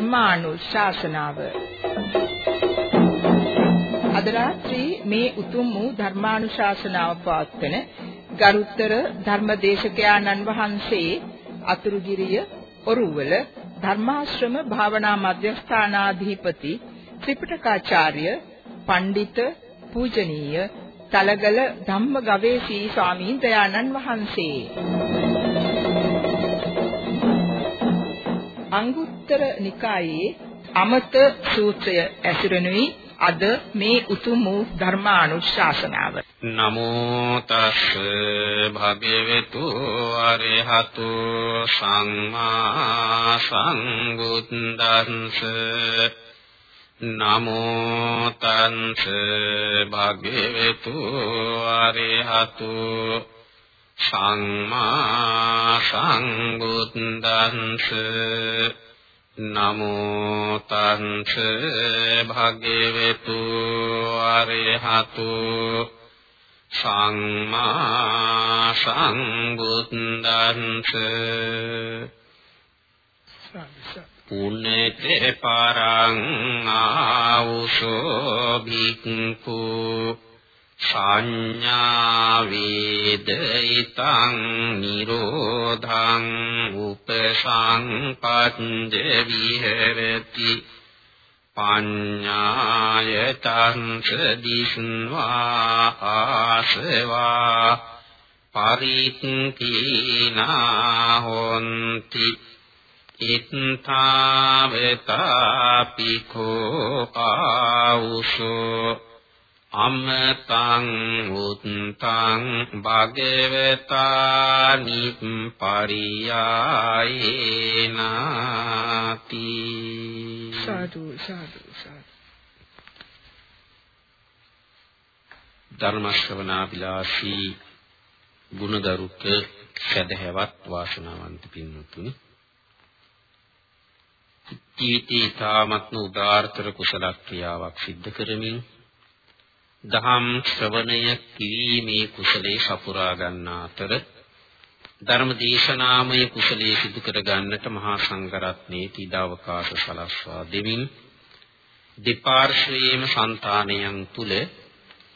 ධර්මානුශාසනාව අද රාත්‍රී මේ උතුම් වූ ධර්මානුශාසනාව පවත්වන ගරුතර ධර්මදේශකයාණන් වහන්සේ අතුරුගිරිය ඔරුවල ධර්මාශ්‍රම භාවනා මධ්‍යස්ථානාධිපති ත්‍රිපිටකාචාර්ය පඬිත පූජනීය තලගල ධම්ම ගවේෂී ස්වාමීන් වහන්සේ. අංගුත්තර නිකායේ අමත සූත්‍රය ඇසුරෙනුයි අද මේ උතුම් වූ ධර්මානුශාසනාව. නමෝ තස් භගවතු අරහතු සම්මා සම්බුද්දන්ස නමෝ තංස භගවතු අරහතු සම්මා සම්බුද්දන්ස නමෝ තංස භගවතු අරහතු සම්මා සම්බුද්දන්ස පුනේතේ පරං ආවුසෝ භික්ඛු සංඥා වේදිතං නිරෝධං උපසංපත්ජ විහෙරති පඤ්ඤායතං සදිස්වා ආසවා පරික්ඛීනා හොන්ති ඉත්තාවතාපිකෝ ආවුසෝ අමතං උත්තං භගවතා නිප්පරියායේනාති සාදු සාදු සාදු. ධර්ම ශ්‍රවණා විලාසී ගුණගරුක සදහැවත් වාසනාවන්ත පින්වත්නි. ජීවිතේ තාමත්ම උදාාරතර කුසල ක්‍රියාවක් සිද්ධ කරමින් දහම් ශ්‍රවණය කිරීමේ කුසලයේ සපුරා ගන්නා අතර ධර්ම දේශනාමය කුසලයේ සිදු කර ගන්නට මහා සංඝරත්නයේ තීදාවකාශ සලස්වා දෙමින් දෙපාර්ශ්වයේම సంతානයන් තුල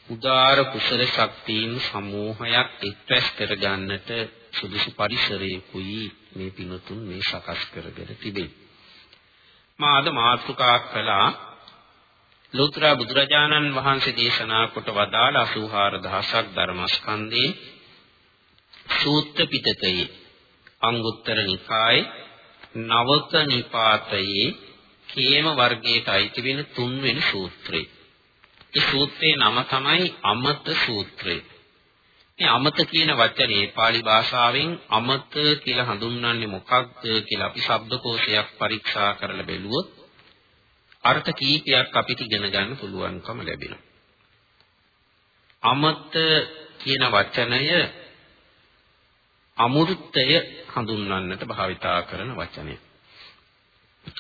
උදාර කුසල ශක්තියින් සමූහයක් එක්රැස් කර ගන්නට සුදුසු පරිසරයකුයි මේ පිනුතුන් මේ සකස් කරගෙන තිබේ. මා අද මාතෘකා කළා ලෝතර බුදුරජාණන් වහන්සේ දේශනා කොට වදාළ 84000ක් ධර්මස්කන්ධේ සූත්‍ර පිටකයේ අංගුත්තර නිකායේ නවක නිපාතයේ කේම වර්ගයට අයිති වෙන තුන්වෙනි සූත්‍රය. ඒ සූත්‍රයේ නම තමයි අමත සූත්‍රය. මේ අමත කියන වචනේ pāli භාෂාවෙන් අමත කියලා හඳුන්වන්නේ මොකක්ද කියලා අපි ශබ්දකෝෂයක් පරීක්ෂා කරලා බැලුවොත් අර්ථ කීපයක් අපිට ඉගෙන ගන්න පුළුවන්කම ලැබෙනවා. අමත කියන වචනය අමෘතය හඳුන්වන්නට භාවිතා කරන වචනය.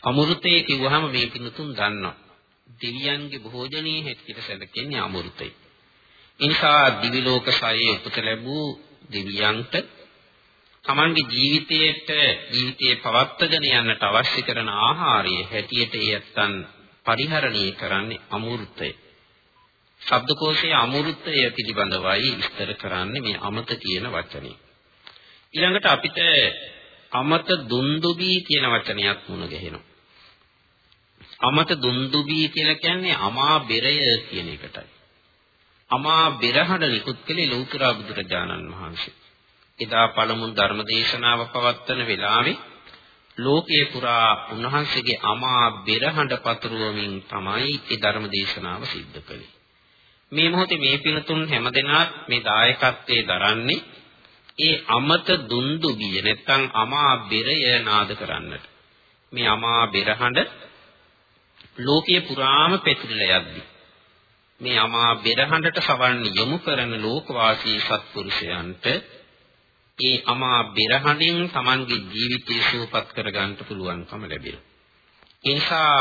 අමෘතය කිව්වහම මේ පිටුතුන් දන්නවා. දිව්‍යයන්ගේ භෝජනයේ හැටියට සැලකෙන්නේ අමෘතය. එනිසා දිවි ලෝක සායේ උපත ලැබූ දිව්‍යයන්ට තමන්ගේ ජීවිතයට ජීවිතයේ පවත්වාගෙන යන්නට අවශ්‍ය කරන ආහාරය හැටියට ඒ යත්තන් පරිහරණය කරන්නේ අමෘතය. ශබ්දකෝෂයේ අමෘතය පිළිබඳවයි විස්තර කරන්නේ මේ අමත කියන වචනේ. ඊළඟට අපිට අමත දුන්දුබී කියන වචනයක් මුණ ගැහෙනවා. අමත දුන්දුබී කියලා කියන්නේ අමා බෙරය කියන එකටයි. අමා බෙරහඬ නිකුත් කළේ ලෞතර බුදුරජාණන් වහන්සේ. එදා පළමු ධර්ම දේශනාව පවත්වන වෙලාවේ ලෝකයේ පුරා උන්වහන්සේගේ අමා බෙරහඬ පතුරවමින් තමයි ඒ ධර්ම දේශනාව සිද්ධ කළේ. මේ මොහොතේ මේ පිනතුන් හැමදෙනාත් මේ දායකත්වයේ දරන්නේ ඒ අමත දුන්දුබිය නැත්තම් අමා බෙරය නාද කරන්නට. මේ අමා බෙරහඬ ලෝකයේ පුරාම පැතිරලා යද්දී මේ අමා බෙරහඬට සවන් යොමු කරන ලෝකවාසී සත්පුරුෂයන්ට ඒ අමා බෙරහඬින් Tamanගේ ජීවිතය සුවපත් කරගන්න පුළුවන්කම ලැබෙනවා. ඒ නිසා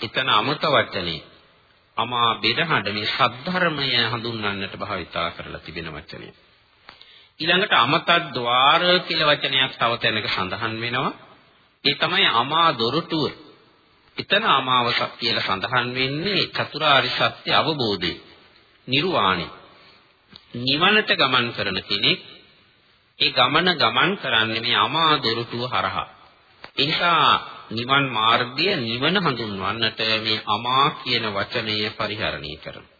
එතන අමත වචනේ අමා බෙරහඬ මේ සද්ධර්මය හඳුන්වන්නට භාවිතා කරලා තිබෙන වචනය. ඊළඟට අමතද්්වාර කියලා වචනයක් තව තැනක සඳහන් වෙනවා. ඒ තමයි අමා දොරටුව. එතන අමාවස කියලා සඳහන් වෙන්නේ චතුරාර්ය සත්‍ය අවබෝධය. නිර්වාණය. නිවනට ගමන් කරන කෙනෙක් ඒ ගමන ගමන් කරන්නේ මේ අමා දොරටුව හරහා. ඒ නිසා නිවන් මාර්ගය නිවන හඳුන්වන්නට මේ අමා කියන වචනය පරිහරණය කරනවා.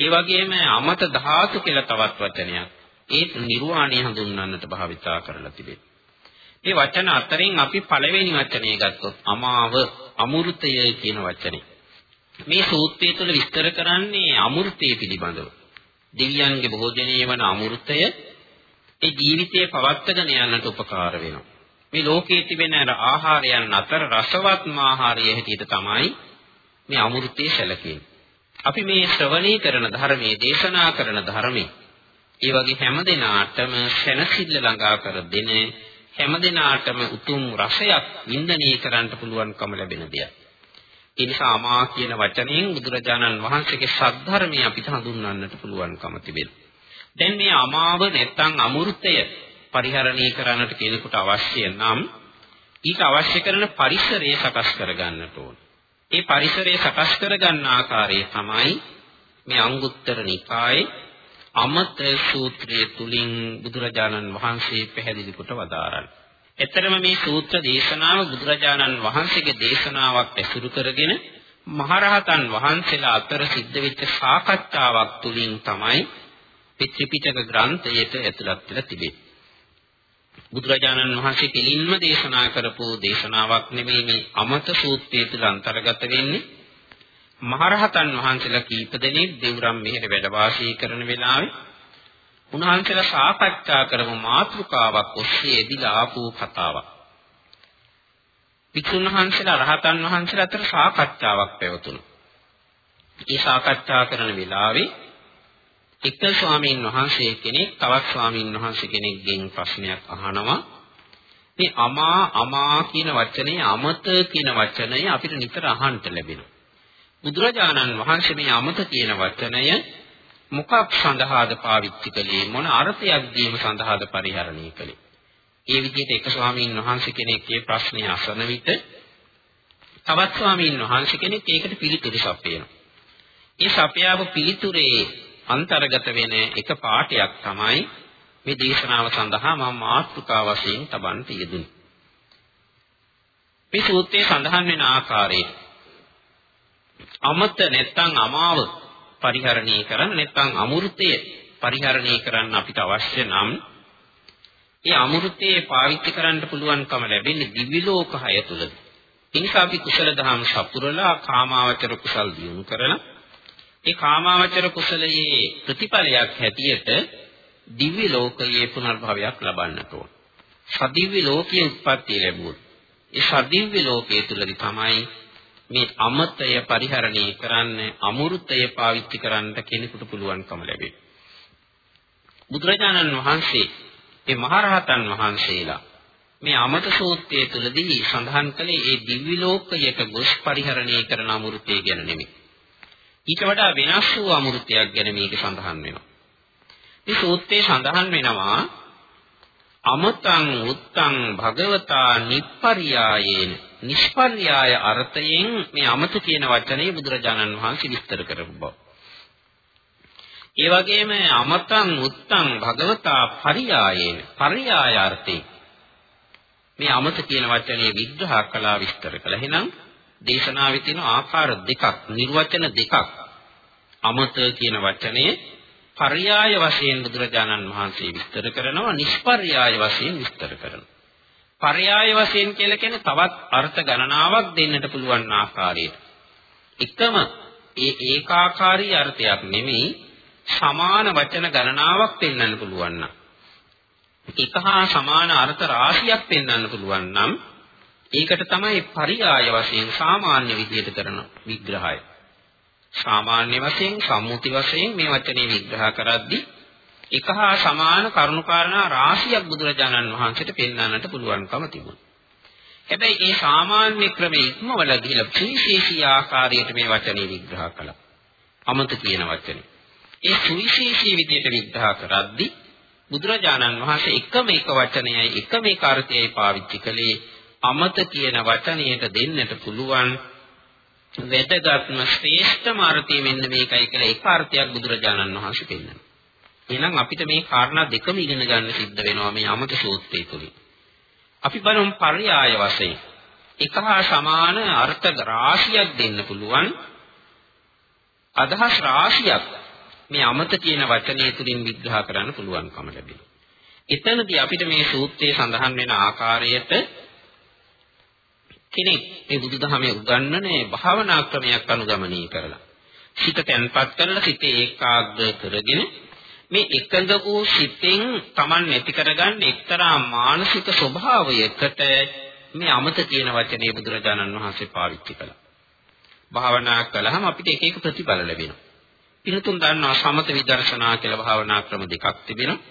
ඒ වගේම අමත ධාතු කියලා තවත් වචනයක් ඒ නිර්වාණය හඳුන්වන්නට භාවිතා කරලා තිබෙනවා. මේ වචන අතරින් අපි පළවෙනි වචනේ ගත්තොත් අමාව අමෘතය කියන වචනේ. මේ සූත්‍රය තුළ විස්තර කරන්නේ අමෘතය පිළිබඳව. දෙවියන්ගේ භෝජනීය වන අමෘතය ඒ ජීවිතයේ පවත්වාගෙන යන්නට උපකාර වෙනවා. මේ ලෝකයේ තිබෙන ආහාරයන් අතර රසවත්ම ආහාරය හැටියට තමයි මේ අමෘතය සැලකෙන්නේ. අපි මේ ශ්‍රවණී කරන ධර්මයේ දේශනා කරන ධර්මයේ ඒ වගේ හැම දිනාටම සැනසෙල්ල ළඟා කර දෙන හැම දිනාටම උතුම් රසයක් වින්දනය කරන්න පුළුවන්කම ලැබෙන දෙයක්. ඒ නිසා අමා කියන වචනයෙන් බුදුරජාණන් වහන්සේගේ සද්ධර්මය අපිට හඳුන්වන්නට පුළුවන්කම තිබෙනවා. දැන් මේ අමාව නැත්තම් අමෘතය පරිහරණය කරන්නට කෙනෙකුට අවශ්‍ය නම් ඊට අවශ්‍ය කරන පරිසරය සකස් කරගන්නට ඕන. ඒ පරිසරය සකස් කරගන්න ආකාරය තමයි මේ අංගුත්තර නිකායේ අමත සූත්‍රයේ තුලින් බුදුරජාණන් වහන්සේ පැහැදිලි කොට වදාරන්නේ. එතරම් මේ සූත්‍ර දේශනාව බුදුරජාණන් වහන්සේගේ දේශනාවක් ඇසුරු කරගෙන මහරහතන් වහන්සේලා අතර සිද්ධ වෙච්ච සාකච්ඡාවක් තුලින් තමයි ත්‍රිපිටක ග්‍රන්ථයට ඇතුළත් වෙලා තිබෙන්නේ. බුදුරජාණන් වහන්සේ පිළින්ම දේශනා කරපු දේශනාවක් නෙමෙයි මේ අමත සූත්‍රය තුළ අන්තර්ගත වෙන්නේ. මහරහතන් වහන්සේලා කීප දෙනෙක් දෙවුරම් මෙහෙර වැඩ වාසය කරන වෙලාවේ උන්වහන්සේලා සාකච්ඡා කරමු මාතෘකාවක් ඔස්සේ එදිලා ආපු කතාවක්. වික්ෂුන් වහන්සේලා රහතන් වහන්සේලා අතර සාකච්ඡාවක් පැවතුණා. ඒ සාකච්ඡා කරන වෙලාවේ එක ස්වාමීන් වහන්සේ කෙනෙක් තවත් ස්වාමීන් වහන්සේ කෙනෙක්ගෙන් ප්‍රශ්නයක් අහනවා. මේ අමා අමා කියන වචනේ අමත කියන වචනය අපිට නිතර අහන්න ලැබෙනවා. බුදුරජාණන් වහන්සේ මේ අමත කියන වචනය මොකක් සඳහාද පාවිච්චි කළේ? මොන අර්ථයක් දීම සඳහාද පරිහරණය කළේ? ඒ විදිහට එක ස්වාමීන් වහන්සේ කෙනෙක් මේ ප්‍රශ්නේ අසන විට තවත් ස්වාමීන් වහන්සේ කෙනෙක් ඒකට පිළිතුරු සපයනවා. ඒ සපයාව පිළිතුරේ අන්තර්ගත වෙන එක පාඩයක් තමයි මේ දේශනාව සඳහා මම මාතෘකා වශයෙන් තබන්න යෙදුනේ. මේ සූත්‍රයේ සඳහන් වෙන ආකාරයට අමත නැත්තම් අමාව පරිහරණය කරන්න නැත්තම් අමෘතය පරිහරණය කරන්න අපිට අවශ්‍ය නම් ඒ අමෘතයේ පාවිච්චි කරන්න පුළුවන්කම ලැබෙන්නේ දිවි ලෝක හය තුලදී. ඒ නිසා අපි කුසල දහම් සපුරලා කාමාවචර කුසල් දියුණු කරලා ඒ කාමාවචර කුසලයේ ප්‍රතිඵලයක් හැටියට දිව්‍ය ලෝකයේ පුනර්භවයක් ලබන්නට ඕන. සදිව්‍ය ලෝකයේ උත්පත්ති ලැබුවොත් ඒ සදිව්‍ය ලෝකයේ තුලදී තමයි මේ අමතය පරිහරණය කරන්න අමෘතය පාවිච්චි කරන්න කෙනෙකුට පුළුවන්කම ලැබෙන්නේ. බුදුරජාණන් වහන්සේ මේ මහරහතන් වහන්සේලා මේ අමත සූත්‍රයේ තුලදී සඳහන් කළේ ඒ දිව්‍ය ලෝකයට ගොස් පරිහරණය කරන අමෘතය ගැන නෙමෙයි. ඊට වඩා වෙනස් වූ අමෘතයක් ගැන මේක සඳහන් වෙනවා. මේ සූත්‍රයේ සඳහන් වෙනවා අමතං උත්තං භගවතා නිප්පරියායේන නිෂ්පර්යාය අර්ථයෙන් මේ අමත කියන වචනේ බුදුරජාණන් වහන්සේ විස්තර කරපු බව. ඒ වගේම අමතං උත්තං භගවතා පරියායේන පරියාය අර්ථයෙන් මේ අමත කියන වචනේ විග්‍රහ කළා විස්තර කළා. එහෙනම් දේශනාවේ තියෙන ආකාර දෙකක්, නිර්වචන දෙකක්. අමත කියන වචනේ පర్యాయ වශයෙන් බුදුරජාණන් වහන්සේ විස්තර කරනවා, නිෂ්පర్యాయ වශයෙන් විස්තර කරනවා. පర్యాయ වශයෙන් කියලා කියන්නේ තවත් අර්ථ ගණනාවක් දෙන්නට පුළුවන් ආකාරයට. එකම ඒ ඒකාකාරී අර්ථයක් නෙමෙයි සමාන වචන ගණනාවක් පෙන්වන්න පුළුවන් නම් එක හා සමාන අර්ථ රාශියක් පෙන්වන්න පුළුවන් නම් ඒකට තමයි පරියාය වශයෙන් සාමාන්‍ය විදිහට කරන විග්‍රහය. සාමාන්‍ය වශයෙන් සම්මුති වශයෙන් මේ වචනේ විග්‍රහ කරද්දී එක හා සමාන කරුණාකාරණා රාශියක් බුදුරජාණන් වහන්සේට පෙන්වන්නට පුළුවන්කම තිබුණා. හැබැයි ඒ සාමාන්‍ය ක්‍රමයේ ඉක්මවල ගිහිලා සුවිශේෂී ආකාරයට මේ වචනේ විග්‍රහ කළා. අමත කියන වචනේ. ඒ සුවිශේෂී විදිහට විග්‍රහ කරද්දී බුදුරජාණන් වහන්සේ එකම එක වචනයයි එකම එක අර්ථයයි පාවිච්චි කළේ අමත කියන වචනයට දෙන්නට පුළුවන් වැදගත්ම ශ්‍රේෂ්ඨම අර්ථය මෙන්න මේකයි කියලා එක අර්ථයක් බුදුරජාණන් වහන්සේ පෙන්නනවා. එහෙනම් අපිට මේ කාරණා දෙකම ඉගෙන ගන්න සිද්ධ වෙනවා මේ අමත සූත්‍රය තුලින්. අපි බලමු පර්යාය වශයෙන්. එක හා සමාන අර්ථ රාශියක් දෙන්න පුළුවන් අදහස් රාශියක් මේ අමත කියන වචනය තුලින් විග්‍රහ කරන්න පුළුවන්කම ලැබෙනවා. එතනදී අපිට මේ සූත්‍රයේ සඳහන් වෙන ආකාරයට කෙනෙක් මේ බුදුදහමේ උගන්වන්නේ භාවනා ක්‍රමයක් අනුගමනය කරලා සිත තැන්පත් කරලා සිත ඒකාග්‍ර කරගෙන මේ එකඟ වූ සිතෙන් Taman නැති කරගන්න එක්තරා මානසික ස්වභාවයකට මේ අමත කියන වචනේ බුදුරජාණන් වහන්සේ පාවිච්චි කළා. භාවනා කළාම අපිට එක එක ප්‍රතිඵල ලැබෙනවා. පින්තුන් දන්නවා සමත විදර්ශනා කියලා භාවනා ක්‍රම දෙකක් තිබෙනවා.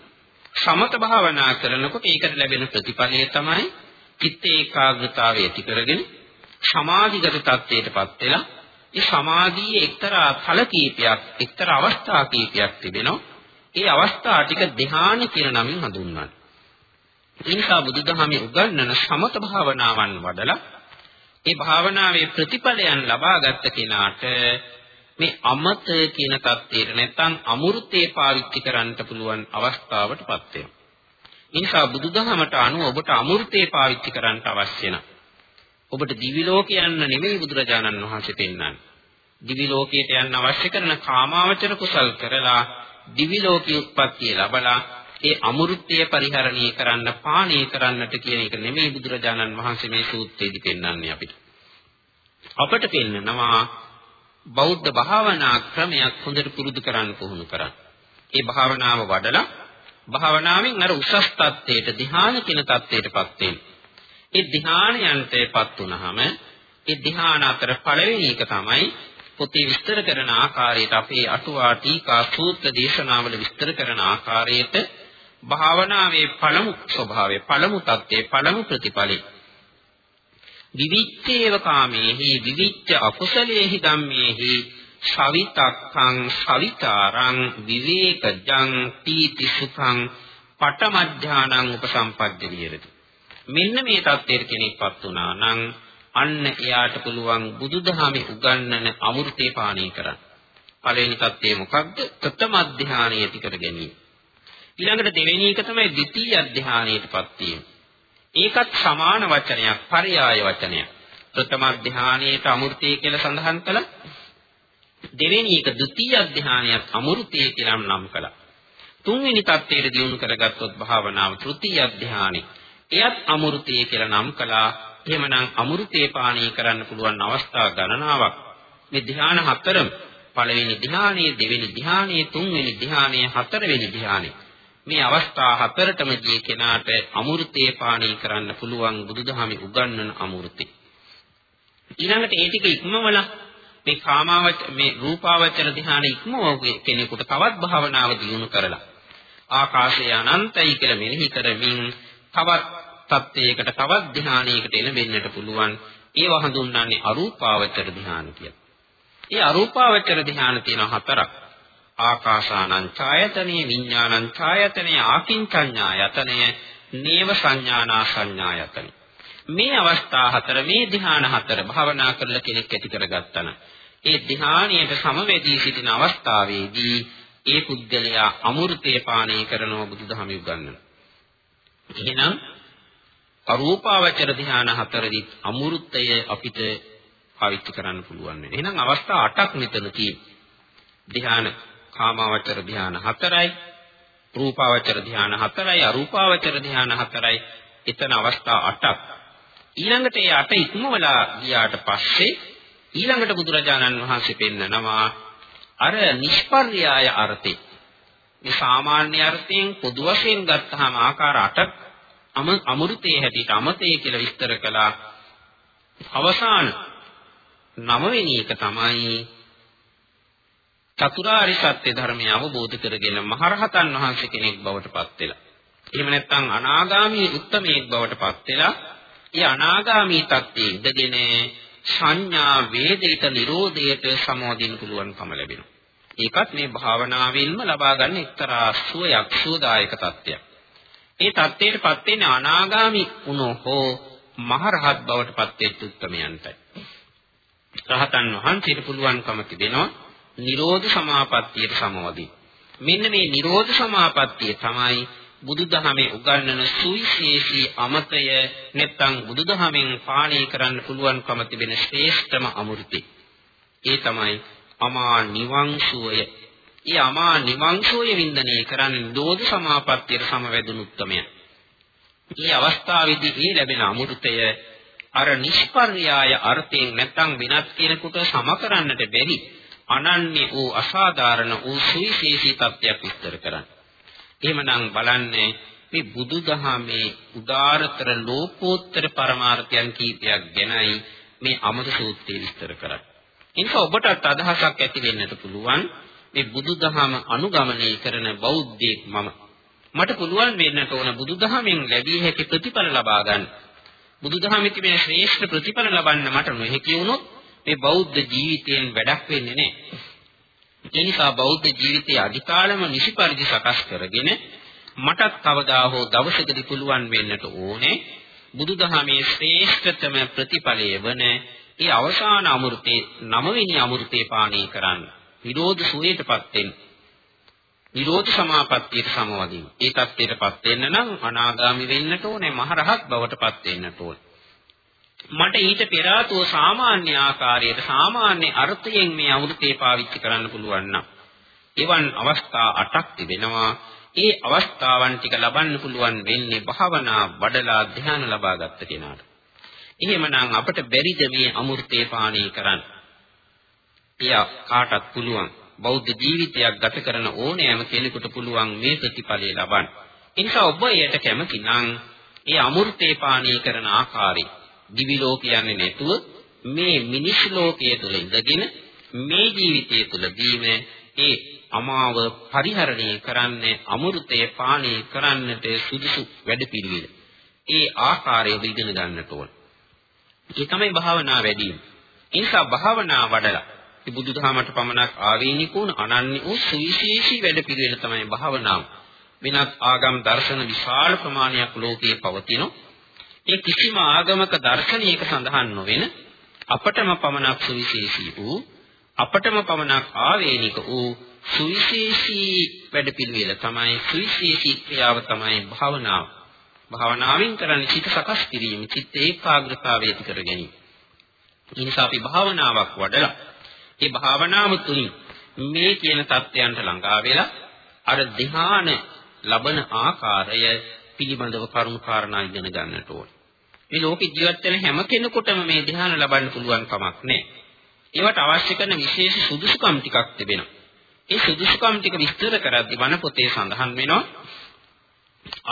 සමත භාවනා කරනකොට ඒකට ලැබෙන ප්‍රතිඵලය තමයි චිත්ත ඒකාග්‍රතාවය ඇති කරගෙන සමාධිගත තත්ත්වයටපත් වෙලා ඒ සමාධියේ එක්තරා ඵල කීපයක් එක්තරා අවස්ථා කීපයක් තිබෙනවා. ඒ අවස්ථා ටික ධ්‍යාන කියන නමින් හඳුන්වනවා. ඒ නිසා බුදුදහමේ උගන්වන සමත භාවනාවන් වඩලා ඒ භාවනාවේ ප්‍රතිඵලයන් ලබාගත් කෙනාට මේ අමත කියන தත්ත්වයට නැත්නම් අමෘතේ පාවිච්චි කරන්න පුළුවන් අවස්ථාවටපත් වෙනවා. ඒ නිසා බුදුදහමට අනුව ඔබට අමෘතේ පාවිච්චි කරන්න අවශ්‍ය නැහැ. ඔබට දිවි ලෝකේ යන්න නෙමෙයි බුදුරජාණන් වහන්සේ පෙන්වන්නේ. දිවි ලෝකයට යන්න අවශ්‍ය කරන කාමාවචර කුසල් කරලා දිවි ලෝකයේ උත්පත්තිය ලබලා ඒ අමෘතය පරිහරණය කරන්න පානය කරන්නට කියන එක නෙමෙයි බුදුරජාණන් වහන්සේ මේ සූත්‍රයේදී පෙන්වන්නේ අපිට. අපට පෙන්නනවා බෞද්ධ භාවනා ක්‍රමයක් හොඳට පුරුදු කරන්න පුහුණු කරන්න. ඒ භාවනාව වඩලා භාවනාවෙන් අර උසස් තත්ත්වයට ධ්‍යාන කියන තත්ත්වයටපත් වෙන්න. ඒ ධ්‍යානයන්ටපත් වුනහම ඒ ධ්‍යාන අතර පළවෙනි එක තමයි පොතේ විස්තර කරන ආකාරයට අපේ අටුවා ටීකා සූත්‍ර දේශනාවල විස්තර කරන ආකාරයට භාවනාවේ පළමු ස්වභාවය පළමු தත්ත්වයේ පළමු ප්‍රතිඵලයි විවිච්ඡේව කාමේහි විවිච්ඡ අකුසලේහි ධම්මේහි සවිතක්ඛං සවිතාරං විවේකජං පීති සුඛං පටමඥානං උපසම්පද්ද විහෙරති. මෙන්න මේ தත්ත්වයට කෙනෙක්පත් වුණා නම් අන්න එයාට පුළුවන් බුදුදහමේ උගන්වන අමෘතේ පානය කරන්න. පළවෙනි தත්ත්වය මොකක්ද? ප්‍රථම අධ්‍යානය ඇති කර ගැනීම. ඊළඟට දෙවෙනි එක තමයි ද්විතීයි අධ්‍යානයටපත් වීම. ඒකත් සමාන වචනයක් පරයාය වචනයක්. ප්‍රථම ධානයේට අමෘතය කියලා සඳහන් කළා. දෙවෙනි එක ဒုတိ ය ධානයක් අමෘතය කියලා නම් කළා. තුන්වෙනි தත්ත්වයට දියුණු කරගත්තොත් භාවනාව තෘතිය ධානය. එයත් අමෘතය කියලා නම් කළා. එහෙමනම් අමෘතේ පානය කරන්න පුළුවන් අවස්ථා ගණනාවක්. මේ ධාන හතරම පළවෙනි ධානය, දෙවෙනි ධානය, තුන්වෙනි ධානය, හතරවෙනි ධානය. මේ අවස්ථා හතරටම ගිය කෙනාට අමෘතේ පානය කරන්න පුළුවන් බුදුදහමේ උගන්වන අමෘතේ. ඊළඟට ඒ ටික ඉක්මවලා මේ කාමාවච මේ රූපාවචර ධ්‍යාන ඉක්මවව කෙනෙකුට තවත් භාවනාව දියුණු කරලා ආකාශය අනන්තයි කියලා මෙනෙහි කරමින් තවත් තත්ත්වයකට තවත් ධ්‍යානයකට එළඹෙන්නට පුළුවන්. ඒව හඳුන්වන්නේ අරූපාවචර ධ්‍යාන කියලා. ඒ අරූපාවචර ධ්‍යාන තියෙන හතරක්. ආකාසානං ඡායතනේ විඥානං ඡායතනේ ආකින්චඤ්ඤායතනේ නේව සංඥානා සංඥායතනේ මේ අවස්ථා හතර මේ ධ්‍යාන හතර භාවනා කරලා කෙනෙක් ඇති කරගත්තන ඒ ධ්‍යානයට සමවැදී සිටින අවස්ථාවේදී ඒ පුද්ගලයා අමෘතේ පානය කරනවා බුදුදහමේ උගන්වන. එහෙනම් අරූපාවචර ධ්‍යාන හතරදී අමෘතය අපිට පාවිච්චි කරන්න පුළුවන් වෙනවා. එහෙනම් අවස්ථා 8ක් මෙතන තියෙනවා. ධ්‍යාන කාමාවචර ධ්‍යාන 4යි රූපාවචර ධ්‍යාන 4යි අරූපාවචර ධ්‍යාන 4යි එතන අවස්ථා 8ක් ඊළඟට ඒ 8 ඉක්මවලා ගියාට පස්සේ ඊළඟට බුදුරජාණන් වහන්සේ පෙන්නනවා අර නිෂ්පර්යාය අර්ථේ මේ සාමාන්‍ය අර්ථයෙන් පොදු වශයෙන් ගත්තාම ආකාර 8ක් අමෘතයේ හැටියට අමතේ කියලා විස්තර කළා අවසාන නවවෙනි එක තමයි චතුරාරි සත්‍ය ධර්මය අවබෝධ කරගෙන මහරහතන් වහන්සේ කෙනෙක් බවට පත් වෙලා. එහෙම නැත්නම් අනාගාමී උත්තමයෙක් බවට පත් වෙලා ඒ අනාගාමී තත්ත්වයේ ඉඳගෙන සංඥා වේදිත නිරෝධයට සමවදින්න පුළුවන්කම ලැබෙනවා. ඒකත් මේ භාවනාවෙන්ම ලබා ගන්න එක්තරා සුවයක් සුවදායක තත්ත්වයක්. ඒ தත්ත්වයට පත් වෙන අනාගාමි වුණෝ හෝ මහරහත් බවට පත් වෙච්ච උත්තමයන්ටයි. රහතන් වහන්සේට පුළුවන්කම තිබෙනවා නිරෝධ සමාපත්තියට සමවදී. මෙන්න මේ නිරෝධ සමාපත්තිය තමයි බුදුදහමේ උගන්වන සුවිශේෂී අමතය නැත්නම් බුදුදහමෙන් පාණය කරන්න පුළුවන්කම තිබෙන ශ්‍රේෂ්ඨම අමෘතය. ඒ තමයි අමා නිවන් සුවය. ඒ අමා නිවන් සුවය වින්දනය කරන්නේ නිරෝධ සමාපත්තියට සමවැදුණු උත්මය. මේ අවස්ථාවේදී මේ ලැබෙන අමෘතය අර නිෂ්පර්යාය අර්ථයෙන් නැත්නම් වෙනත් කෙනෙකුට සම කරන්නට බැරි අනන්‍ය වූ අසාධාරණ වූ සුවිශේෂී තත්ත්වයක් විස්තර කරන්න. එහෙමනම් බලන්නේ මේ බුදුදහමේ උදාරතර ලෝකෝත්තර පරමාර්ථයන් කීපයක් ගැනයි මේ අමර සූත්‍රය විස්තර කරන්නේ. එනිසා ඔබටත් අදහසක් ඇති වෙන්නට පුළුවන් මේ බුදුදහම අනුගමනය කරන බෞද්ධයෙක් මම. මට පුළුවන් වෙන්නට ඕන බුදුදහමෙන් ලැබිය හැකි ප්‍රතිඵල ලබා ගන්න. බුදුදහමේ තිබෙන ශ්‍රේෂ්ඨ ප්‍රතිඵල ලබන්න මට නොහැකි වුණොත් මේ බෞද්ධ ජීවිතයෙන් වැඩක් වෙන්නේ නැහැ. ඒ නිසා බෞද්ධ ජීවිතයේ අධිකාලම නිසි පරිදි සකස් කරගෙන මටත් කවදා හෝ දවසකදී පුළුවන් වෙන්නට ඕනේ බුදුදහමේ ශ්‍රේෂ්ඨතම ප්‍රතිඵලය වන ඒ අවසාන අමෘතේ නවවෙනි අමෘතේ පානය කරන්න. විරෝධ සුවයටපත් වෙන්න. නිරෝධ සමාපත්තියට සමවදින්න. ඒ தත්ත්වයටපත් වෙන්න නම් අනාගාමි වෙන්නට ඕනේ, මහරහත් බවටපත් වෙන්නට ඕනේ. මට ඊට පෙර ආතෝ සාමාන්‍ය ආකාරයට සාමාන්‍ය අර්ථයෙන් මේ අමෘතේ පාවිච්චි කරන්න පුළුවන් නම් එවන් අවස්ථා 8ක් තිබෙනවා. ඒ අවස්ථාවන් ටික ලබන්න පුළුවන් වෙන්නේ භාවනා වඩලා ධ්‍යාන ලබා ගත්ත කෙනාට. එහෙමනම් අපට බැරිද මේ අමෘතේ පානය කරන්න? එය කාටත් පුළුවන්. බෞද්ධ ජීවිතයක් ගත කරන ඕනෑම කෙනෙකුට පුළුවන් මේ ප්‍රතිඵලය ලබන්න. ඒ නිසා ඔබ එයට කැමති නම් ඒ අමෘතේ පානය කරන ආකාරය දිවි ලෝකයන්නේ නැතුව මේ මිනිස් ලෝකයේ තුල ඉඳගෙන මේ ජීවිතය තුලදීම ඒ අමාව පරිහරණය කරන්නේ අමෘතය පානය කරන්නට සුදුසු වැඩපිළිවෙල. ඒ ආකාරය ඉගෙන ගන්නට ඕන. ඒ තමයි භාවනා වැඩි වීම. ඒ නිසා භාවනා වඩලා මේ බුදුදහමට පමණක් ආවේනික වුණ අනන්‍ය වූ සුවිශේෂී වැඩපිළිවෙල තමයි භාවනාව. වෙනත් ආගම් දර්ශන විශාල ප්‍රමාණයක් ලෝකයේ පවතිනවා. ඒ කිසිම ආගමක දර්ශනයක සඳහන් නොවන අපටම පමණක් සුවිශේෂී වූ අපටම පමණක් ආවේනික වූ සුවිශේෂී වැඩපිළිවෙල තමයි සුවිශේෂී ක්‍රියාව තමයි භාවනාව. භාවනාවෙන් කරන්නේ චිත්ත සකස් කිරීම, චිත්ත ඒකාග්‍රතාවය ඇති කර ගැනීම. ඒ නිසා අපි භාවනාවක් වඩලා ඒ භාවනාව තුලින් මේ කියන தත්ත්වයන්ට ළඟා වෙලා අර ධ්‍යාන ලබන ආකාරය පිළිබඳව කරුණු කාරණා ඉගෙන ගන්නට ඕනේ. මේ ලෝකේ ජීවත් වෙන හැම කෙනෙකුටම මේ ධ්‍යාන ලබන්න පුළුවන් කමක් නැහැ. ඒවට අවශ්‍ය කරන විශේෂ සුදුසුකම් ටිකක් තිබෙනවා. ඒ සුදුසුකම් ටික විස්තර කරද්දී වන පොතේ සඳහන් වෙනවා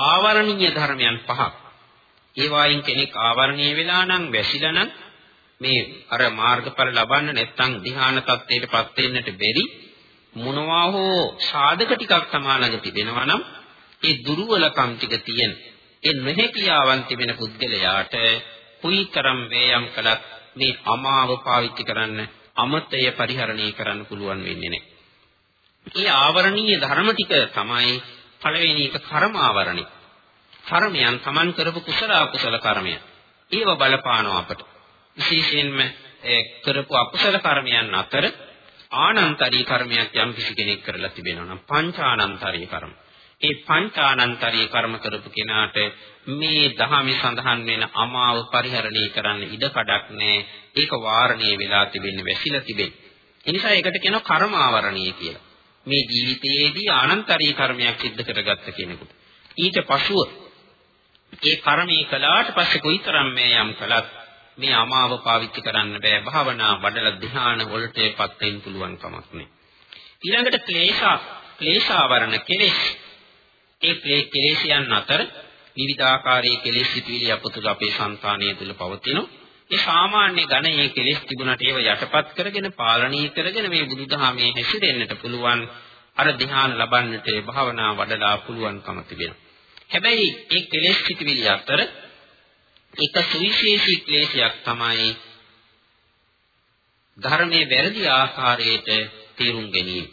ආවරණීය ධර්මයන් පහක්. ඒ වයින් කෙනෙක් ආවරණීය වෙලා නම් වැසිලා නම් මේ අර මාර්ගඵල ලබන්න නැත්නම් ධ්‍යාන තත්ත්වයටපත් වෙන්නට බැරි මොනවා හෝ සාධක ටිකක් තමා ළඟ තිබෙනවා නම් ඒ දුර්වලකම් ටික තියෙන ඒ නොහැකියාවන් තිබෙන පුද්ගලයාට කුයිතරම් වේයම් කළත් මේ අමාව පාවිච්චි කරන්න අමතය පරිහරණය කරන්න පුළුවන් වෙන්නේ නැහැ. ඒ ආවරණීය ධර්ම ටික තමයි පළවෙනි එක කර්ම ආවරණේ. කර්මයන් Taman කරපු කුසල අකුසල කර්මයන්. ඒව බලපානවා අපට. විශේෂයෙන්ම කරපු අකුසල කර්මයන් අතර ආනන්තරී කර්මයක් යම් කිසි කෙනෙක් කරලා තිබෙනවා නම් පංචානන්තරී කර්ම. ඒ පංචානන්තරී කර්ම කරපු කෙනාට මේ දහමේ සඳහන් වෙන අමාව පරිහරණය කරන්න ඉඩ කඩක් නැහැ. ඒක වාරණීය වෙලා තිබෙන්නේ වැසිලා තිබෙන්නේ. ඒ නිසා ඒකට කියනවා කර්ම ආවරණීය කියලා. මේ ජීවිතයේදී ආනන්තරී කර්මයක් සිද්ධ කරගත්ත කෙනෙකුට. ඊට පසුව ඒ කර්මී කළාට පස්සේ කොයිතරම් මේ යම් කළත් මේ අමාව පාවිච්චි කරන්න බෑ භාවනා වඩලා ධ්‍යාන වලටපත් වෙන්න පුළුවන් කමක් නෑ ඊළඟට ක්ලේශා ක්ලේශාවරණ කෙලෙස් ඒ කෙලෙස්යන් අතර විවිධාකාරයේ කෙලෙස් සිටිවිලි අපතුල අපේ సంతානය තුල පවතිනවා. ඒ සාමාන්‍ය ඝනයේ කෙලෙස් තිබුණට ඒව යටපත් කරගෙන පාලනය කරගෙන මේ බුදුදහමේ හැසිරෙන්නට පුළුවන් අර ධ්‍යාන ලබන්නට භාවනා වඩලා පුළුවන්කම තිබෙනවා. හැබැයි ඒ කෙලෙස් සිටිවිලි අතර එක සුවිශේෂී ක්ලේශයක් තමයි ධර්මයේ වැරදි ආකාරයට තේරුම් ගැනීම.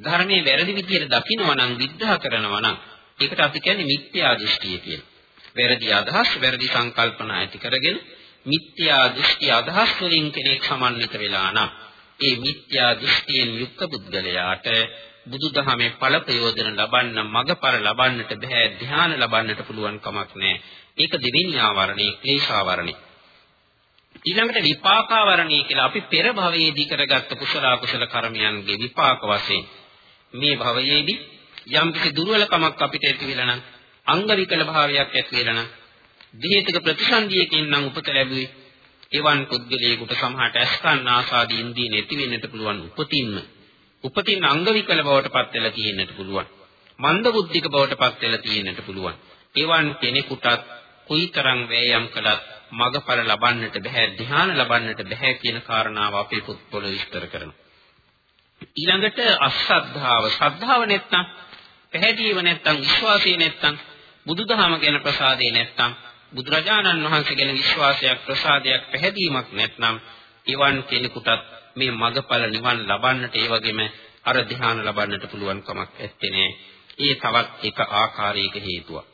ධර්මයේ වැරදි විදිහට දකිනවා නම් විග්‍රහ කරනවා නම් ඒකට අපි කියන්නේ මිත්‍යා දෘෂ්ටිය කියලා. වැරදි අදහස්, වැරදි සංකල්පනා ඇති කරගෙන මිත්‍යා දෘෂ්ටි අදහස් වලින් කෙනෙක් සමන්විත වෙලා නම් ඒ මිත්‍යා දෘෂ්ටියෙන් යුක්ත පුද්ගලයාට බුදුදහමේ ඵල ප්‍රයෝජන ලබන්න මගපර ලබන්නට බෑ ධ්‍යාන ලබන්නට පුළුවන් කමක් නැහැ. ඒක දෙවෙනි ආවරණේ ක්ලේශාවරණේ. ඊළඟට විපාකාවරණේ කියලා අපි පෙර භවයේදී කරගත්ත කුසල අකුසල කර්මයන්ගේ විපාක වශයෙන් මේ භවයේදී යම් කිසි දුර්වලකමක් අපිට ඇති වෙලා නම් අංග විකල භාවයක් ඇති වෙලා නම් දිහේතක ප්‍රතිසන්දියකින් නම් උපත ලැබුවේ එවන් පුද්ගලයෙකුට සමහරට අස්කන්න ආසාදී ඉන්දී නැති වෙන්නට පුළුවන් උපතින්ම. උපතින් අංග විකල බවට පත් වෙලා තියෙන්නට පුළුවන්. මන්ද බුද්ධික බවට පත් වෙලා තියෙන්නට පුළුවන්. එවන් කෙනෙකුටත් කොයිතරම් වෑයම් කළත් මගඵල ලබන්නට බෑ ධ්‍යාන ලබන්නට බෑ කියන කාරණාව අපේ පොත්වල විස්තර කරනවා. ඊළඟට අසද්ධාව ශ්‍රද්ධාව නැත්නම් පැහැදීම නැත්නම් විශ්වාසය නැත්නම් බුදුදහම ගැන ප්‍රසාදේ නැත්නම් බුදුරජාණන් වහන්සේ ගැන විශ්වාසයක් ප්‍රසාදයක් පැහැදීමක් නැත්නම් එවන් කෙනෙකුටත් මේ මගඵල නිවන් ලබන්නට ඒ වගේම අර ධ්‍යාන ලබන්නට පුළුවන් කමක් නැත්තේ ඒ තවත් එක ආකාරයක හේතුවක්.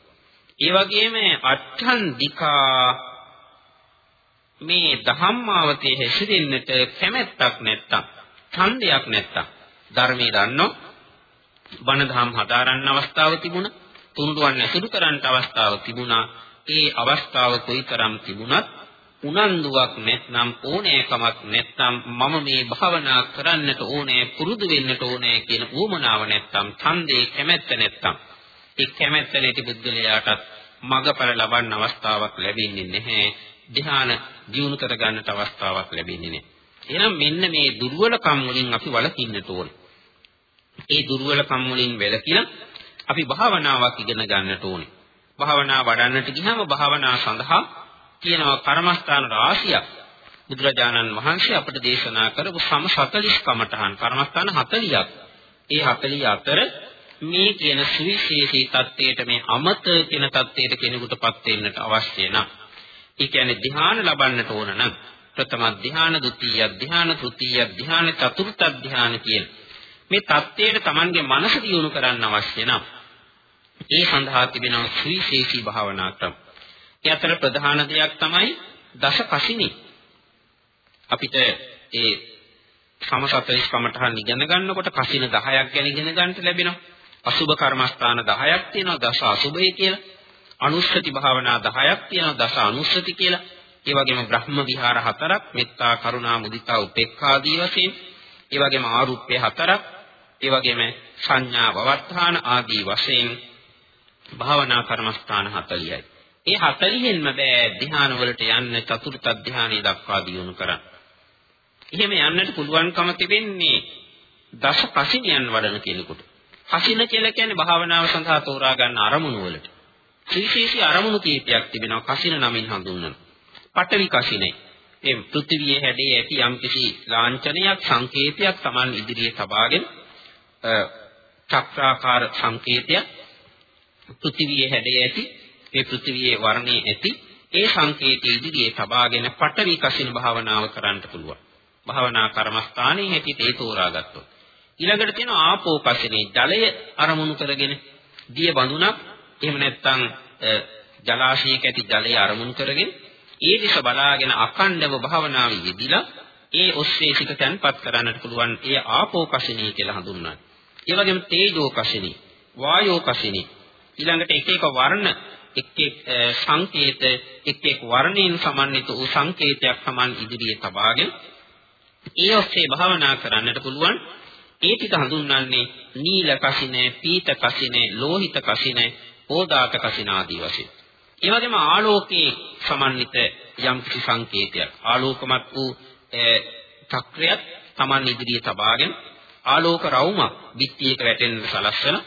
ඒ වගේම අට්ඨන් දිකා මේ ධම්මාවතේ හැසිරෙන්නට කැමැත්තක් නැත්තම් ඡන්දයක් නැත්තම් ධර්මයේ දන්නෝ බණ දහම් හදාරන්න අවස්ථාව තිබුණා. තුන්ඩුවන් ඇසුරු කරන්න අවස්ථාව තිබුණා. ඒ අවස්ථාව කොයිතරම් තිබුණත් උනන්දුවක් නැත්නම් ඕනෑකමක් නැත්නම් මම මේ භාවනා කරන්නට ඕනෑ පුරුදු වෙන්නට ඕනෑ කියන ඌමනාව නැත්නම් ඡන්දේ කැමැත්ත නැත්නම් ඒ කැමැත්ත නැති පුද්ගලයාටත් මගඵල ලබන්න අවස්ථාවක් ලැබෙන්නේ නැහැ. ධ්‍යාන දියුණු කරගන්නට අවස්ථාවක් ලැබෙන්නේ නැහැ. එහෙනම් මෙන්න මේ දුර්වලකම් වලින් අපි වළකින්නට ඕනේ. ඒ දුර්වලකම් වලින් වැළකීලා අපි භාවනාවක් ඉගෙන ගන්නට ඕනේ. භාවනා වඩන්නට ගියාම භාවනා සඳහා තියෙනවා කර්මස්ථාන රාශියක්. බුදුරජාණන් වහන්සේ අපට දේශනා කරපු සම 40 කමඨහන් කර්මස්ථාන 40ක්. ඒ 40 අතර මේ කියන සුවිශේෂී தත්ත්වයට මේ අමත කියන தත්ත්වයට කෙනෙකුටපත් වෙන්නට අවශ්‍ය නැහැ. ඒ කියන්නේ ධ්‍යාන ලබන්නට ඕන නම් ප්‍රථම ධ්‍යාන, ဒုတိ ය ධ්‍යාන, තෘතිය ධ්‍යාන, චතුර්ථ ධ්‍යාන කියන මේ தත්ත්වයට Tamanගේ මනස දියුණු කරන්න අවශ්‍ය නම් ඒ සඳහා තිබෙනවා සුවිශේෂී භාවනා ක්‍රම. ඒ අතර ප්‍රධාන දෙයක් තමයි දස කසිනී. අපිට ඒ සමසතරිස් කමඨහන් ඉගෙන ගන්නකොට කසින 10ක් ගැන ඉගෙන ගන්නට ලැබෙනවා. අසුභ කර්මස්ථාන 10ක් තියෙනවා දස අසුභය කියලා. අනුස්සති භාවනා 10ක් තියෙනවා දස අනුස්සති කියලා. ඒ වගේම බ්‍රහ්ම විහාර හතරක් මෙත්තා කරුණා මුදිතා උපේක්ඛා ආදී වශයෙන්. ඒ වගේම ආරුප්පය හතරක්. ඒ වගේම සංඥා වවත්තාන ආදී වශයෙන් භාවනා කර්මස්ථාන 40යි. ඒ 40ෙන්ම බෑ ධ්‍යාන වලට යන්න චතුර්ථ ධ්‍යානෙ දක්වා දියුණු කරන්න. එහෙම යන්නට පුළුවන්කම තිබෙන්නේ දස කසිනියන් වඩන කෙනෙකුට. කසින කියලා කියන්නේ භාවනාව සඳහා තෝරා ගන්න අරමුණු වලට. විශේෂී අරමුණු කීපයක් තිබෙනවා කසින නමින් හඳුන්වන. පඨවි කසිනේ. ඒ පෘථිවියේ හැඩේ ඇති යම්කිසි ලාංඡනයක් සංකේතයක් Taman ඉදිරියේ තබාගෙන චක්‍රාකාර සංකේතයක් පෘථිවියේ හැඩය ඇති මේ පෘථිවියේ වර්ණයේ ඇති ඒ සංකේතය ඉදිරියේ තබාගෙන පටවි කසින භාවනාව කරන්න පුළුවන්. භාවනා කර්මස්ථානයේ හැටියට ඒ තෝරාගත්තොත්. ඊළඟට තියෙනවා ආපෝ කසිනේ ජලය අරමුණු කරගෙන දිය බඳුනක් එහෙම නැත්නම් ජලාශයක ඇති ජලය අරමුණු කරගෙන ඒ දිස බලාගෙන අඛණ්ඩව භාවනාවේ යෙදিলা ඒ ඔස්සේ සිත තැන්පත් කරන්නට පුළුවන් ඒ ආපෝ කසිනේ කියලා හඳුන්වනවා. ඒ වගේම තේජෝ කසිනේ, වායෝ කසිනේ ඊළඟට එක එක වර්ණ එක් එක් සංකේත එක් එක් වර්ණයෙන් සමන්විත වූ සංකේතයක් Taman ඉදිරියේ තබාගෙන ඒ ඔස්සේ භාවනා කරන්නට පුළුවන්. ඒ ටික හඳුන්වන්නේ නීල කසිනේ පීත කසිනේ ලෝහිත කසිනේ ඕදාත කසින ආදී වශයෙන්. ඒ වගේම ආලෝකයේ සමන්විත යම් කිසි සංකේතයක් ආලෝකමත් වූ චක්‍රයක් Taman ඉදිරියේ තබාගෙන ආලෝක රවුමක් පිටියක වැටෙන්න සලස්සන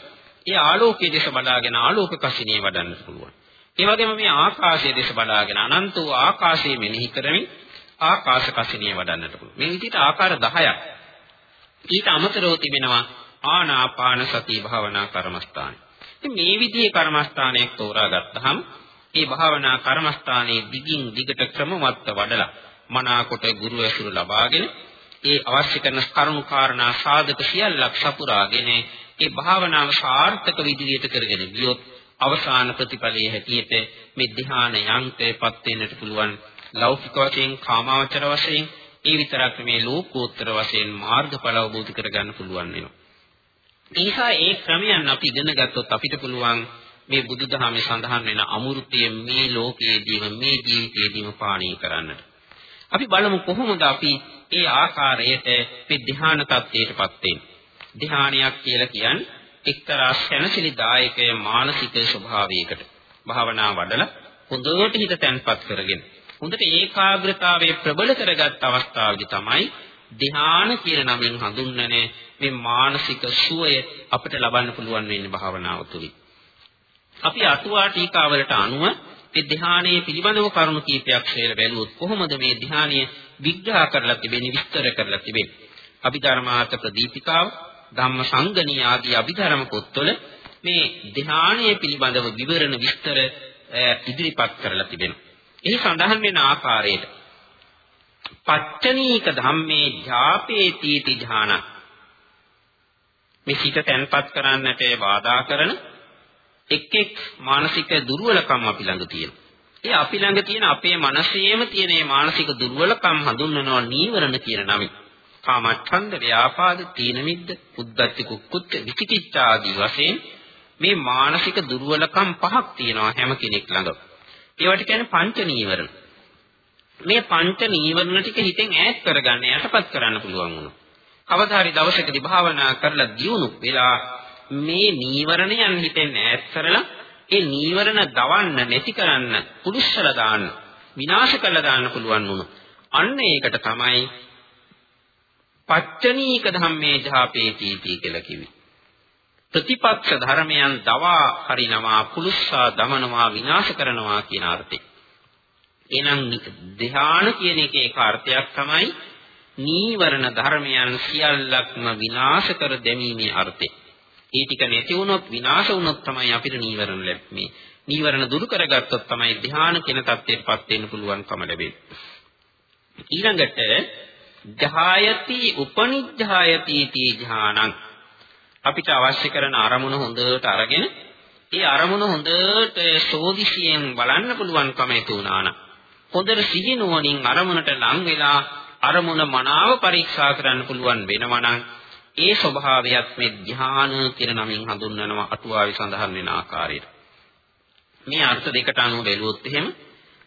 ඒ ආලෝකයේ දේශ බලාගෙන ආලෝක කසිනිය වඩන්න පුළුවන්. ඒ වගේම මේ ආකාශයේ දේශ බලාගෙන අනන්ත වූ ආකාශයේ මෙනෙහි කරමින් ආකාශ කසිනිය වඩන්නට පුළුවන්. මේ විදිහට ආකාර 10ක්. ඊට අමතරව තිබෙනවා ආනාපාන සති භාවනා කර්මස්ථාන. ඉතින් මේ විදිහේ කර්මස්ථානයක් තෝරාගත්තහම ඒ භාවනා කර්මස්ථානයේ දිගින් දිගට ක්‍රමවත්ව වඩලා මනාකොට ගුරු ඇසුර ලබාගෙන ඒ අවශ්‍ය කරන කරුණු කාරණා සාධක සියල්ලක් සපුරාගෙන ඒ භාවනාව සාර්ථක විදිහට කරගෙන ගියොත් අවසාන ප්‍රතිඵලයේ හැටියට මේ ධ්‍යාන යන්තේපත් වෙන්නට පුළුවන් ලෞකික වශයෙන් කාමාවචර වශයෙන් ඒ විතරක් මේ ලෝකෝත්තර වශයෙන් මාර්ගඵල අවබෝධ කරගන්න පුළුවන් වෙනවා. ඒ නිසා ඒ ක්‍රමයන් අපි ඉගෙන ගත්තොත් අපිට පුළුවන් මේ බුදුදහමේ සඳහන් වෙන අමෘතය මේ ලෝකයේදීම මේ ජීවිතයේදීම පානීය කරන්නට. අපි බලමු කොහොමද අපි ඒ ආකාරයට මේ ධ්‍යාන තත්ත්වයටපත් වෙන්නේ. ධ්‍යානයක් කියලා කියන්නේ එක්තරා සැනසෙලිදායක මානසික ස්වභාවයකට භාවනා වඩලා හොඳට හිත තැන්පත් කරගෙන හොඳට ඒකාග්‍රතාවයේ ප්‍රබල කරගත් අවස්ථාවේදී තමයි ධ්‍යාන කියන නමින් හඳුන්වන්නේ මේ මානසික සුවය අපිට ලබන්න පුළුවන් වෙන්නේ භාවනාව තුළින්. අපි අටුවා ටීකාවලට අනුව මේ ධ්‍යානයේ පිළිබඳව කරුණු කීපයක් ශ්‍රේල බැලුවොත් කොහොමද මේ ධ්‍යානය විග්‍රහ කරලා තිබෙන්නේ විස්තර කරලා තිබෙන්නේ. අභිධර්මාර්ථ ප්‍රදීපිකාව ධම්ම සංගණී ආදී අභිධර්ම පොත්වල මේ ධ්‍යානයේ පිළිබඳව විවරණ විස්තර ඉදිරිපත් කරලා තිබෙනවා. එහි සඳහන් වෙන ආකාරයට පච්චනීක ධම්මේ ඥාපේති ධාන මේ සිත තැන්පත් කරන්නට බාධා කරන එක් එක් මානසික දුර්වලකම් අපි ළඟ තියෙනවා. ඒ අපි ළඟ තියෙන අපේ මනසේම තියෙන මේ මානසික දුර්වලකම් හඳුන්වනවා නීවරණ කියන නමින්. කාමච්ඡන්ද, ව්‍යාපාද, තීන මිද්ද, උද්ධච්ච කුක්කුච්ච, විචිකිච්ඡා ආදී වශයෙන් මේ මානසික දුර්වලකම් පහක් තියෙනවා හැම කෙනෙක් ළඟ. ඒවට කියන්නේ පංච නීවරණ. මේ පංච නීවරණ ටික හිතෙන් ඈත් කරගන්න යටපත් කරන්න පුළුවන් වුණා. කවදා හරි දවසකදී භාවනා කරලා දියුණු වෙලා මේ නීවරණයන් හිතෙන් ඈත් කරලා ඒ නීවරණ දවන්න නැති කරන්න පුරුෂලා දාන්න විනාශ කරලා දාන්න පුළුවන් වුණා. අන්න ඒකට තමයි පච්චනීක ධම්මේ ජාපේති කියලා කිව්වේ. ප්‍රතිපක්ෂ ධර්මයන් දවා හරිනවා පුලුස්සා දමනවා විනාශ කරනවා කියන අර්ථය. එහෙනම් ධ්‍යාන කියන එකේ අර්ථයක් තමයි නීවරණ ධර්මයන් සියල්ලක්ම විනාශ කර දැමීමේ අර්ථය. ඒ ටික නැති වුණොත් විනාශ වුණොත් තමයි අපිට නීවරණ ලැබෙන්නේ. නීවරණ දුරු කරගත්තොත් තමයි ධ්‍යාන කියන தත්ත්වයටපත් වෙන්න පුළුවන්කම ලැබෙන්නේ. ඊළඟට ජහායති උපනිජ්ජායති තී ධානං අපිට අවශ්‍ය කරන අරමුණ හොඳට අරගෙන ඒ අරමුණ හොඳට සෝදිසියෙන් බලන්න පුළුවන්කම ඇති වුණා නම් හොඳට සිහිනුවණින් අරමුණට ලං වෙලා අරමුණ මනාව පරීක්ෂා කරන්න පුළුවන් වෙනවා නම් ඒ ස්වභාවයත් මේ ධ්‍යාන කියන නමින් හඳුන්වනවා අටුවාවේ සඳහන් වෙන ආකාරයට. මේ අර්ථ දෙකට අනුව බැලුවොත් එහෙම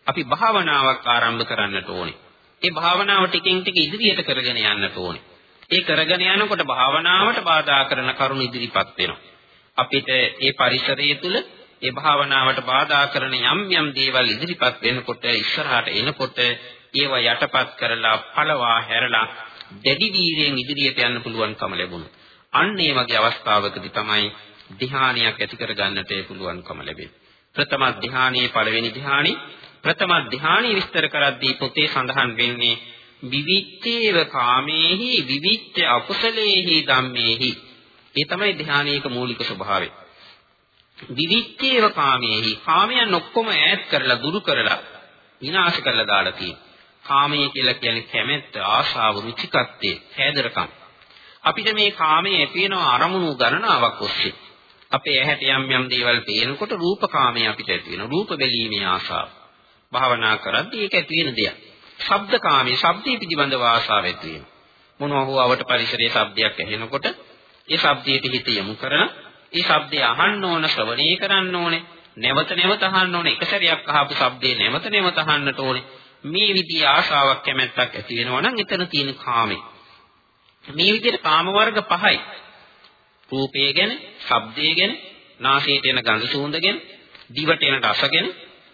අපි භාවනාවක් ආරම්භ කරන්නට ඕනේ. ඒ භාවනාව ටිකෙන් ටික ඉදිරියට කරගෙන යන්නට ඕනේ. ඒ කරගෙන යනකොට භාවනාවට බාධා කරන කරුණු ඉදිරිපත් වෙනවා. අපිට ඒ පරිසරය තුළ ඒ භාවනාවට බාධා කරන යම් යම් දේවල් ඉදිරිපත් වෙනකොට ඉස්සරහට එනකොට ඒවා යටපත් කරලා පළවා හැරලා දැඩි වීර්යයෙන් ඉදිරියට යන්න පුළුවන්කම ලැබුණා. අන්න ඒ වගේ අවස්ථාවකදී තමයි ධ්‍යානයක් ඇති කරගන්නට පුළුවන්කම ලැබෙන්නේ. ප්‍රථම ධ්‍යානයේ පළවෙනි ධ්‍යානෙ ප්‍රථම ධානය විස්තර කරද්දී පොතේ සඳහන් වෙන්නේ විවිච්ඡේව කාමේහි විවිච්ඡ අකුසලේහි ධම්මේහි ඒ තමයි ධානයේක මූලික ස්වභාවය විවිච්ඡේව කාමේහි කාමයන් ඔක්කොම ඈත් කරලා දුරු කරලා විනාශ කරලා දාලා තියෙනවා කාමය කියලා කියන්නේ කැමැත්ත ආශාව රුචිකත්වයේ හැදරකම් අපිට මේ කාමයේ ඇතිවෙන අරමුණු ගණනාවක් ඔස්සේ අපේ ඇහැට යම් යම් දේවල් පේනකොට රූපකාමයේ අපිට ඇති වෙනවා රූප බැලීමේ ආශාව භාවනා කරද්දී ඒක ඇති වෙන දෙයක්. ශබ්දකාමී ශබ්දයේ පිළිබඳව ආසාව ඇති වෙනවා. මොනවා හෝ අවට පරිසරයේ ශබ්දයක් ඇහෙනකොට ඒ ශබ්දයට හිත යොමු කරන ඒ ශබ්දය අහන්න ඕන ශ්‍රවණය කරන්න ඕනේ. නැවත නැවත අහන්න ඕනේ. එක සැරයක් අහපු ශබ්දේ නැවත නැවත අහන්නට ඕනේ. මේ විදිහේ ආශාවක් කැමැත්තක් ඇති වෙනවා නම් එතන තියෙන කාමේ. මේ විදිහට කාම වර්ග පහයි. රූපය ගැන, ශබ්දය ගැන, නාසයට එන ගඳ සුවඳ ගැන, දිවට එන රස ගැන,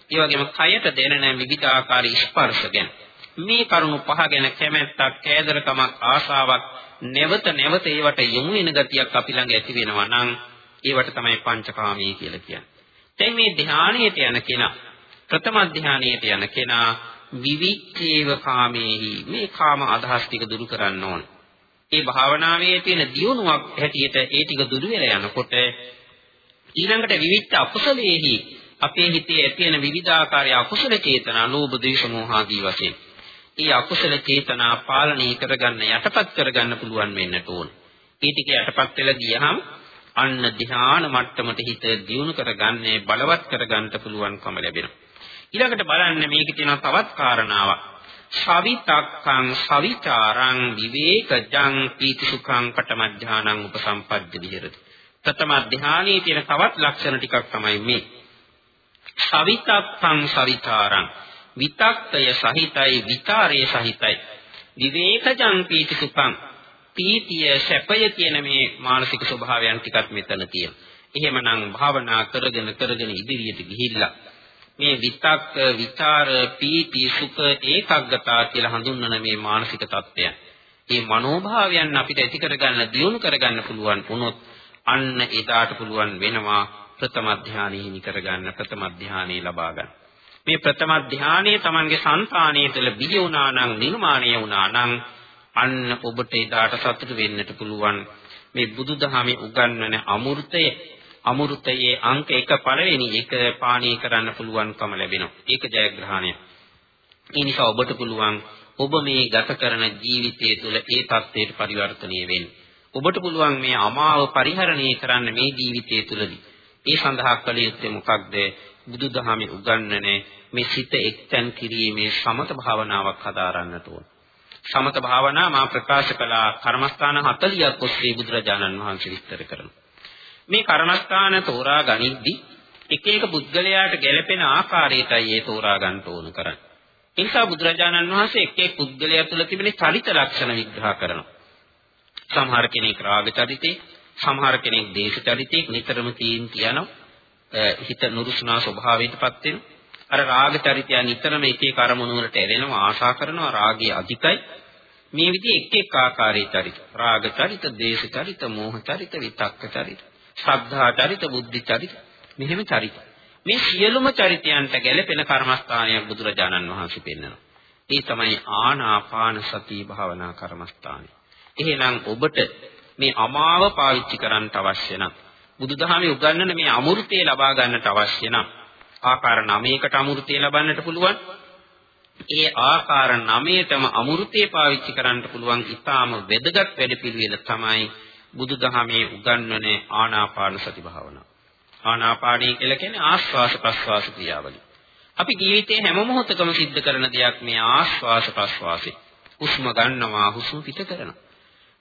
ඒ වගේම කයට දැනෙන විවිධාකාර ස්පර්ශ ගැන මේ කරුණු පහ ගැන කැමැත්තක්, කෑදරකමක්, ආශාවක් නැවත නැවත ඒවට යොමු වෙන ගතියක් අපි ළඟ ඇති වෙනවා නම් ඒවට තමයි පංචකාමී කියලා කියන්නේ. දැන් මේ ධානයට යන කෙනා ප්‍රථම ධානයට යන කෙනා විවිච්ඡේව කාමේහි මේ කාම අදහස් ටික දුරු කරන්න ඕන. ඒ භාවනාවේ තියෙන දියුණුවක් හැටියට ඒ ටික දුරු වෙලා යනකොට ඊළඟට විවිච්ඡ අකුසලයේහි අපේ හිතේ ඇති වෙන විවිධාකාරයේ අකුසල චේතනා, ලෝභ, ද්වේෂ, මෝහ ආදී වශයෙන්. ඒ අකුසල චේතනා පාලනය කරගන්න යටපත් කරගන්න පුළුවන් වෙන්නට ඕන. ඒ ටික යටපත් වෙලා ගියහම අන්න ධ්‍යාන මට්ටමට හිත දියුණු කරගන්නේ බලවත් කරගන්න පුළුවන්කම ලැබෙනවා. ඊළඟට බලන්න මේකේ තියෙන තවත් කාරණාවක්. සවිතක්කං සවිචාරං විවේකජං පීතිසුඛං පඨම ඥානං උපසම්පද්ද විහෙරති. ප්‍රථම ධානයේ තියෙන තවත් ලක්ෂණ ටිකක් තමයි මේ. සවිතක්කං සවිචාරං විතක්කය සහිතයි විචාරයේ සහිතයි. විවේකජං පීතිසුඛං පීතිය සැපය කියන මේ මානසික ස්වභාවයන් ටිකක් මෙතන තියෙනවා. එහෙමනම් භාවනා කරගෙන කරගෙන ඉදිරියට ගිහිල්ලා මේ විතක්ක විචාර පීති සුඛ ඒකග්ගතා කියලා හඳුන්වන මේ මානසික தත්ත්වයන්. මේ මනෝභාවයන් අපිට ඇති කරගන්න දියුණු කරගන්න පුළුවන් වුණොත් අන්න එදාට පුළුවන් වෙනවා ප්‍රථම ධානයේහි කරගන්න ප්‍රථම ධානයේ ලබා ගන්න. මේ ප්‍රථම ධානයේ Tamanගේ సంతානයේ තුළ බිහි වුණා නම් නිර්මාණය වුණා නම් අන්න ඔබට එදාට සතුට වෙන්නට පුළුවන්. මේ බුදුදහමේ උගන්වන අමෘතය අමෘතයේ අංක 1 පළවෙනි එක පානීය කරන්න පුළුවන්කම ලැබෙනවා. ඒක ජයග්‍රහණය. ඒ නිසා ඔබට පුළුවන් ඔබ මේ ගත කරන ජීවිතය තුළ ඒ தත්ත්වයට පරිවර්තනය වෙන්න. ඔබට පුළුවන් මේ අමාව පරිහරණය කරන්න මේ ජීවිතය තුළදී. ඒ සඳහා කළ යුත්තේ මොකක්ද? බුදුදහමේ උගන්වන මේ සිත එක්තැන් කිරීමේ සමත භාවනාවක් හදාරන්නට ඕන. සමත භාවනා මා ප්‍රකාශ කළ කර්මස්ථාන 40ක් ඔස්සේ බුදුරජාණන් වහන්සේ විස්තර කරනවා. මේ කර්මස්ථාන තෝරා ගනිද්දී එක එක පුද්ගලයාට ගැළපෙන ආකාරයටයි ඒ තෝරා ගන්න ඕන කරන්නේ. ඒ නිසා බුදුරජාණන් වහන්සේ එක් එක් පුද්ගලයා තුළ තිබෙන චරිත ලක්ෂණ විග්‍රහ කරනවා. සමහර කෙනෙක් රාග චරිතේ, සමහර කෙනෙක් දේශ චරිතේ නිතරම තීන් කියනවා. හිත නුරුස්නා ස්වභාවයටපත් වෙනවා. අර රාග චරිතය නිතරම එක එක අරමුණු වලට ඇලෙනවා, ආශා කරනවා, රාගය අධිකයි. මේ විදිහේ එක් එක් ආකාරයේ චරිත. රාග චරිත, දේශ චරිත, මෝහ චරිත, විතක්ක චරිත. ශ්‍රද්ධා චරිත, බුද්ධි චරිත, මෙහෙම චරිත. මේ සියලුම චරිතයන්ට ගැළපෙන කර්මස්ථානයක් බුදුරජාණන් වහන්සේ පෙන්වනවා. ඒ තමයි ආනාපාන සති භාවනා කර්මස්ථානය. එහෙනම් ඔබට මේ අමාව පාවිච්චි කරන්න අවශ්‍ය නම් බුදුදහමේ උගන්වන මේ අමෘතය ලබා ගන්නට අවශ්‍ය නම් ආකාර 9කට අමෘතය ලබන්නට පුළුවන්. ඒ ආකාර 9ටම අමෘතය පාවිච්චි කරන්න පුළුවන් ඉතාම වැදගත් වැඩපිළිවෙල තමයි බුදුදහමේ උගන්වන ආනාපාන සති භාවනාව. ආනාපානයි කියලා කියන්නේ ආස්වාස ප්‍රස්වාස ක්‍රියාවලිය. අපි ජීවිතේ හැම මොහොතකම සිද්ධ කරන දෙයක් මේ ආස්වාස ප්‍රස්වාසය. හුස්ම ගන්නවා හුස්ම පිට කරනවා.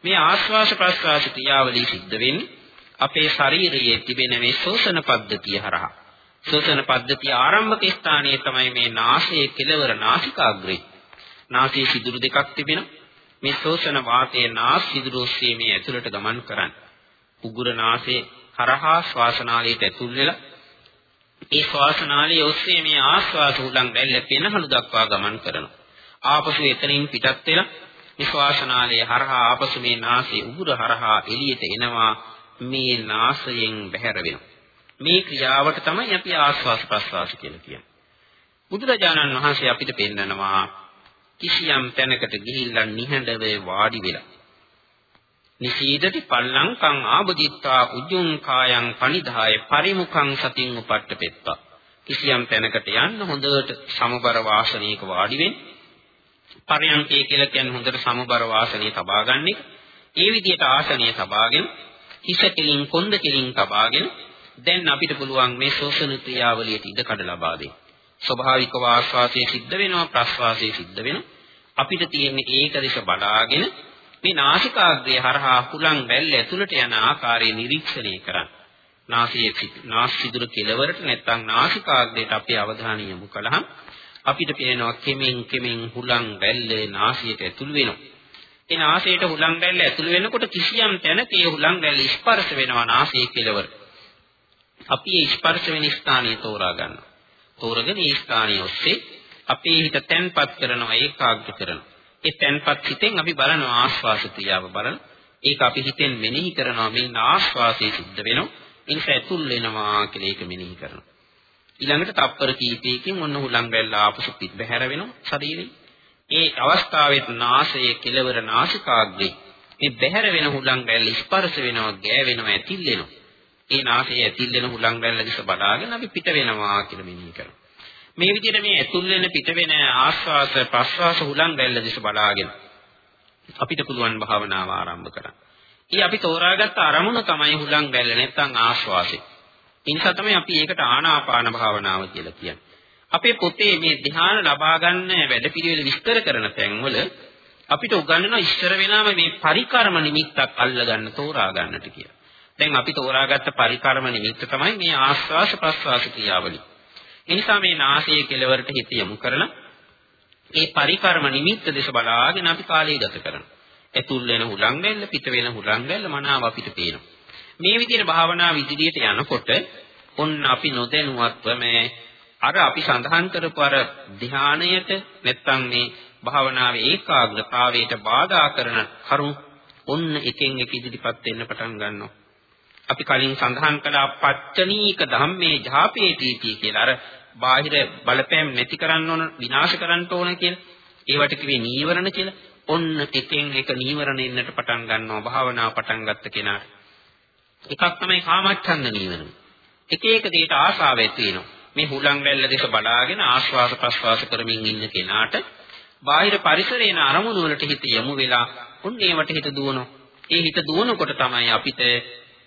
මේ ආස්වාස ප්‍රස්වාස ක්‍රියාවලිය සිද්ධ වෙන්නේ අපේ ශරීරයේ තිබෙන මේ ශෝෂණ පද්ධතිය හරහා. ශෝෂණ පද්ධතිය ආරම්භක ස්ථානයේ තමයි මේ නාසයේ කෙළවර නාසිකාග්‍රේ. නාසයේ සිදුරු දෙකක් තිබෙනවා. මේ ශෝෂණ වාතයේ නාස් සිදුරෝස්සේ මේ ඇතුළට ගමන් කරන්නේ. උගුර නාසයේ හරහා ශ්වාසනාලයට ඇතුල් වෙලා ඒ ශ්වාසනාලයේ ඔස්සේ මේ ආශ්වාස උලන් රැල්ල පෙනහළු දක්වා ගමන් කරනවා. ආපසු එතනින් පිටත් වෙලා මේ ශ්වාසනාලයේ හරහා ආපසු මේ නාසයේ උගුර හරහා එළියට එනවා මේ නාසයෙන් බැහැර වෙනවා. මේ ක්‍රියාවට තමයි අපි ආශ්වාස ප්‍රශ්වාස කියලා කියන්නේ. බුදුරජාණන් වහන්සේ අපිට පෙන්නනවා කිසියම් තැනකට ගිහිල්ලා නිහඬව වාඩි වෙලා. නිසීදති පල්ලංකං ආබුදිත්වා උජුං කායං පනිදාය පරිමුඛං සතින් උපට්ඨපෙත්තා කිසියම් තැනකට යන්න හොඳට සමබර වාසනයක වාඩි වෙන්න. පරයන්කේ කියලා කියන්නේ හොඳට සමබර වාසනය තබා ගන්න එක. ඒ විදිහට ආසනය තබාගෙන හිස කෙලින් කොන්ද කෙලින් තබාගෙන දැන් අපිට පුළුවන් මේ ශෝෂණ ක්‍රියාවලියට ඉඩ කඩ ලබා දෙන්න. ස්වභාවික ආස්වාසයේ සිද්ධ වෙනවා ප්‍රස්වාසයේ සිද්ධ වෙනවා. අපිට තියෙන්නේ ඒක දිස බලාගෙන මේ නාසිකාග්‍රය හරහා හුලං වැල්ල ඇතුළට යන ආකාරය නිරීක්ෂණය කරන්න. නාසයේ නාස් සිදුර කෙලවරට නැත්නම් නාසිකාග්‍රයට අපේ අවධානය යොමු කළහම අපිට පේනවා කෙමෙන් කෙමෙන් හුලං වැල්ල නාසයට ඇතුළු වෙනවා. ඒ නාසයට හුලං වැල්ල ඇතුළු වෙනකොට කිසියම් තැනක ඒ හුලං වැල්ල ස්පර්ශ වෙනවා නාසයේ කෙලවර. අපි ඒ ස්පර්ශ වෙන ස්ථානය තෝරා ගන්නවා. තෝරගෙන ඒ ස්ථානයේ ඔස්සේ අපේ හිත තැන්පත් කරනවා ඒකාග්‍ර කරනවා. ඒ තැන්පත් හිතෙන් අපි බලන ආස්වාස ක්‍රියාව බලන ඒක අපි හිතෙන් මෙනෙහි කරනවා මේ ආස්වාසයේ සිද්ධ වෙනවා. ඒ නිසා ඇතුල් වෙනවා කියලා ඒක මෙනෙහි කරනවා. ඊළඟට තප්පර කීපයකින් ඔන්න හුලං වැල්ල ආපසු පිට බහැර වෙනවා ශරීරේ. ඒ අවස්ථාවෙත් නාසයේ කෙලවර නාසිකාග්‍රේ මේ බහැර වෙන හුලං වැල්ල ස්පර්ශ වෙනවා ගෑවෙනවා ඇතිල් වෙනවා. ඒ නාසයේ ඇතිල් වෙන හුලං රැල්ල දිස බලාගෙන අපි පිට වෙනවා කියලා මෙනෙහි කරනවා. මේ විදිහට මේ ඇතුල් වෙන පිට වෙන ආස්වාස ප්‍රස්වාස හුලං රැල්ල දිස බලාගෙන අපිට පුළුවන් භාවනාව ආරම්භ කරන්න. ඊ අපි තෝරාගත්ත අරමුණ තමයි හුලං රැල්ල නැත්නම් ආස්වාසය. ඒ නිසා තමයි අපි ඒකට ආනාපාන භාවනාව කියලා කියන්නේ. අපේ පොතේ මේ ධ්‍යාන ලබා ගන්න වැඩපිළිවෙල විස්තර කරන තැන්වල අපිට උගන්වනවා ඉස්සර වෙනාම මේ පරිකර්ම නිමිත්තක් අල්ලගන්න තෝරා ගන්නට කියලා. දැන් අපි තෝරාගත්ත පරිකර්ම නිමිත්ත තමයි මේ ආස්වාස ප්‍රස්වාස ක්‍රියාවලිය. ඒ නිසා මේ නාසයේ කෙලවරට හිත යොමු කරලා ඒ පරිකර්ම නිමිත්ත දෙස බලාගෙන අපි කාලය ගත කරනවා. ඇතුල් වෙන හුලං වැල්ල පිට වෙන හුලං වැල්ල මනාව අපිට පේනවා. මේ විදිහට භාවනා විදිහට යනකොට ඔන්න අපි නොදැනුවත්වම අර අපි සඳහන් කරපු අර ධානයට නැත්තම් මේ භාවනාවේ ඒකාග්‍රතාවයට බාධා කරන කරුණු ඔන්න එකෙන් එක ඉදිරිපත් වෙන්න පටන් ගන්නවා. අපි කලින් සඳහන් කළා පච්චනීක ධම්මේ ජාපේටීටි කියලා. අර බාහිර බලපෑම් නැති කරන්න ඕන විනාශ කරන්න ඕන කියලා. ඒවට කිව්වේ නීවරණ කියලා. ඔන්න එකෙන් එක නීවරණ එන්නට පටන් ගන්නවා භාවනාව පටන් ගත්ත කෙනාට. එකක් තමයි කාමච්ඡන්ද නීවරණ. එක එක දෙයට ආශාව ඇති වෙනවා. මේ හුලං වැල්ල දෙස බලාගෙන ආශ්වාස ප්‍රශ්වාස කරමින් ඉන්න කෙනාට බාහිර පරිසරේන අරමුණු වලට හිත යොමු වෙලා උන් ඒවට හිත දුවනවා. ඒ හිත දුවනකොට තමයි අපිට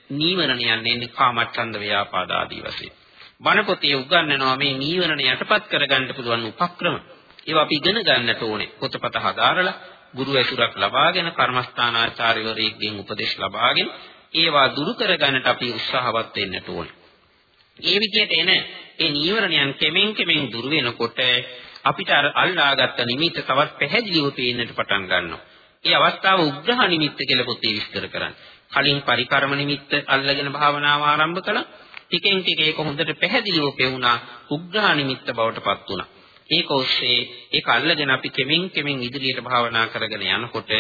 නීවරණයන් එන්නේ කාමච්ඡන්ද ව්‍යාපාද ආදී වශයෙන්. බණ පොතේ උගන්වනවා මේ නීවරණ යටපත් කරගන්න පුළුවන් උපක්‍රම. ඒවා අපි ඉගෙන ගන්නට ඕනේ. පොතපත හදාරලා ගුරු ඇසුරක් ලබාගෙන කර්මස්ථානාචාර්යවරයෙක්ගෙන් උපදෙස් ලබාගෙන ඒවා දුරු කරගන්නට අපි උත්සාහවත් වෙන්නට ඕනේ. ඒ විදිහට එන ඒ නීවරණයන් කෙමෙන් කෙමෙන් දුර වෙනකොට අපිට අර අල්ලාගත්ත නිමිත්ත තවත් පැහැදිලිව පේන්නට පටන් ගන්නවා. ඒ අවස්ථාව උග්‍රහ නිමිත්ත කියලා පොතේ විස්තර කරන්නේ. කලින් පරිකර්ම නිමිත්ත අල්ලගෙන භාවනාව ආරම්භ කළා. ටිකෙන් ටික ඒක හොඳට පැහැදිලිව පෙවුණා. උග්‍රහ නිමිත්ත බවට පත් වුණා. ඒක ඔස්සේ ඒක අල්ලගෙන අපි කෙමෙන් කෙමෙන් ඉදිරියට භාවනා කරගෙන යනකොට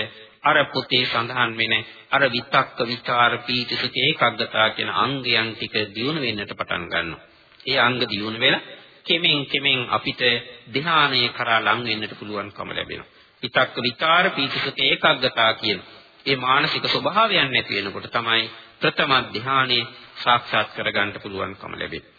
අර පොතේ සඳහන් වෙන අර විතක්ක විචාර පීතිසුඛ ඒකග්ගතා කියන අංගයන් ටික දියුණු වෙන්නට පටන් ගන්නවා. ඒ අංග දියුණු වෙලා කෙමෙන් කෙමෙන් අපිට ධ්‍යානයේ කරා ලං වෙන්නට පුළුවන්කම ලැබෙනවා. විතක්ක විචාර පීතිසුඛ ඒකග්ගතා කියන ඒ මානසික ස්වභාවයන් නැති වෙනකොට තමයි ප්‍රථම ධ්‍යානයේ සාක්ෂාත් කරගන්න පුළුවන්කම ලැබෙන්නේ.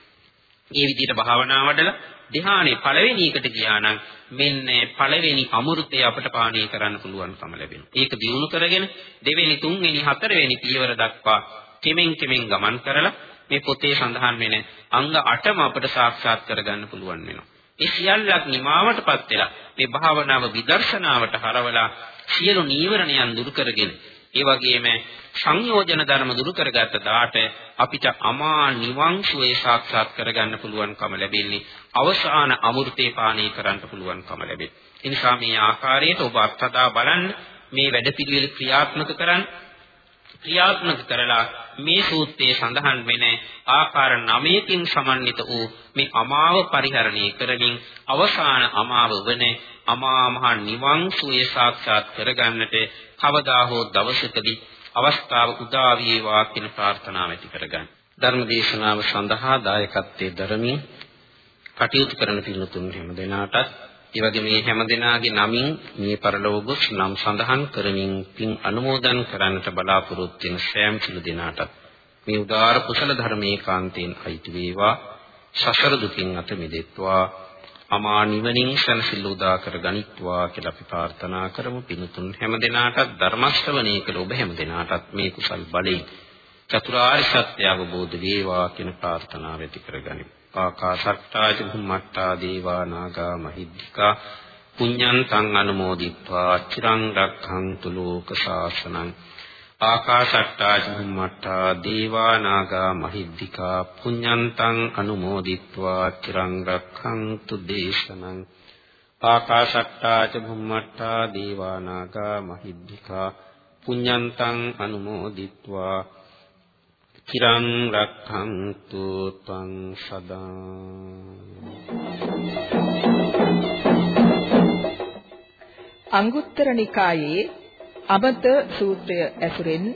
මේ විදිහට භාවනා වඩලා ධ්‍යානයේ පළවෙනි එකට ගියා නම් මෙන්න පළවෙනි අමෘතය අපට පානය කරන්න පුළුවන්කම ලැබෙනවා. ඒක දිනු කරගෙන දෙවෙනි තුන්වෙනි හතරවෙනි පියවර දක්වා කෙමෙන් කෙමෙන් ගමන් කරලා මේ පොතේ සඳහන් වෙන අංග 8ම අපට සාක්ෂාත් කරගන්න පුළුවන් වෙනවා. ඒ සියල්ලක් නිමාවටපත් වෙලා මේ භාවනාව විදර්ශනාවට හරවලා සියලු නීවරණයන් දුරු කරගෙන ඒ වගේම සංයෝජන ධර්ම දුරු කරගත්ත දාට අපිට අමා නිවන් සුවේ සාක්ෂාත් කරගන්න පුළුවන්කම ලැබෙන්නේ අවසාන අමෘතේ පානය කරන්න පුළුවන්කම ලැබෙන්නේ. ඒ නිසා මේ ආකාරයට ඔබ අත්හදා බලන්න මේ වැඩපිළිවෙල ක්‍රියාත්මක කරන්න ක්‍රියාත්මක කරලා මේ සූත්‍රයේ සඳහන් වෙන ආකාර 9කින් සමන්විත වූ මේ අමාව පරිහරණය කරමින් අවසාන අමාව වන අමා මහ නිවන් සුවේ සාක්ෂාත් කරගන්නට කවදා හෝ දවසකදී අවස්ථාව උදා වේවා කියන ප්‍රාර්ථනාව ඇති කරගන්න. ධර්ම දේශනාව සඳහා දායකත්වයේ දරමින් කටයුතු කරන පිළිතුරු හැම දිනාටත් ඒ වගේ මේ හැම දිනාගේ නමින් මේ පරලෝක නම් සඳහන් කරමින් පින් අනුමෝදන් කරන්නට බලාපොරොත්තු වෙන සෑම සිළු දිනාටත් මේ උදාාර කුසල ධර්මයේ කාන්තෙන් අයිති වේවා. සසර දුකින් අත මිදෙත්වා. අමා නිවනින් සැනසෙල්ල උදා කර ගනිත්වා කියලා අපි ප්‍රාර්ථනා කරමු. පින්තුන් හැම දිනාටත් ධර්ම ශ්‍රවණය කළ ඔබ හැම දිනාටත් මේ කුසල් බලයෙන් චතුරාර්ය සත්‍ය අවබෝධ වේවා කියන ප්‍රාර්ථනාව ඇති කරගනිමු. ආකාශට්ටා චුම්මට්ටා දේවා නාග මහිද්దికා පුඤ්ඤන්තං අනුමෝදිත්වා චිරං රක්ඛන්තු ලෝක සාසනං ආකාශට්ටා චුම්මට්ටා දේවා නාග මහිද්దికා පුඤ්ඤන්තං අනුමෝදිත්වා චිරං රක්ඛන්තු දේශනං ආකාශට්ටා චුම්මට්ටා දේවා නාග මහිද්దికා පුඤ්ඤන්තං අනුමෝදිත්වා චිරං රක්ඛන්තු ත්වං සදා අංගුත්තර නිකායේ අමත සූත්‍රය ඇසුරෙන්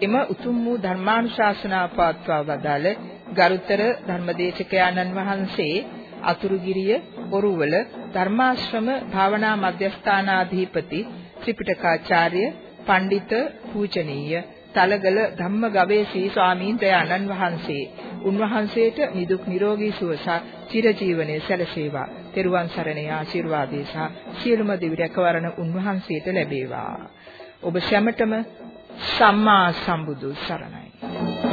එම උතුම් වූ ධර්මානුශාසනා පවත්වා වදාළ ගරුතර ධර්මදේශකයාණන් වහන්සේ අතුරුගිරිය බොරුවල ධර්මාශ්‍රම භාවනා මධ්‍යස්ථානාධිපති ත්‍රිපිටකාචාර්ය පඬිත පූජනීය තලගල ධම්ම ගවේෂී ස්වාමීන් වහන්සේ උන්වහන්සේට නිදුක් නිරෝගී සුව සහ චිරජීවනයේ සැලසේවා. තෙරුවන් සරණේ ආශිර්වාදේ සහ සියලුම දිවි රැකවරණ උන්වහන්සේට ලැබේවා. ඔබ සැමටම සම්මා සම්බුදු සරණයි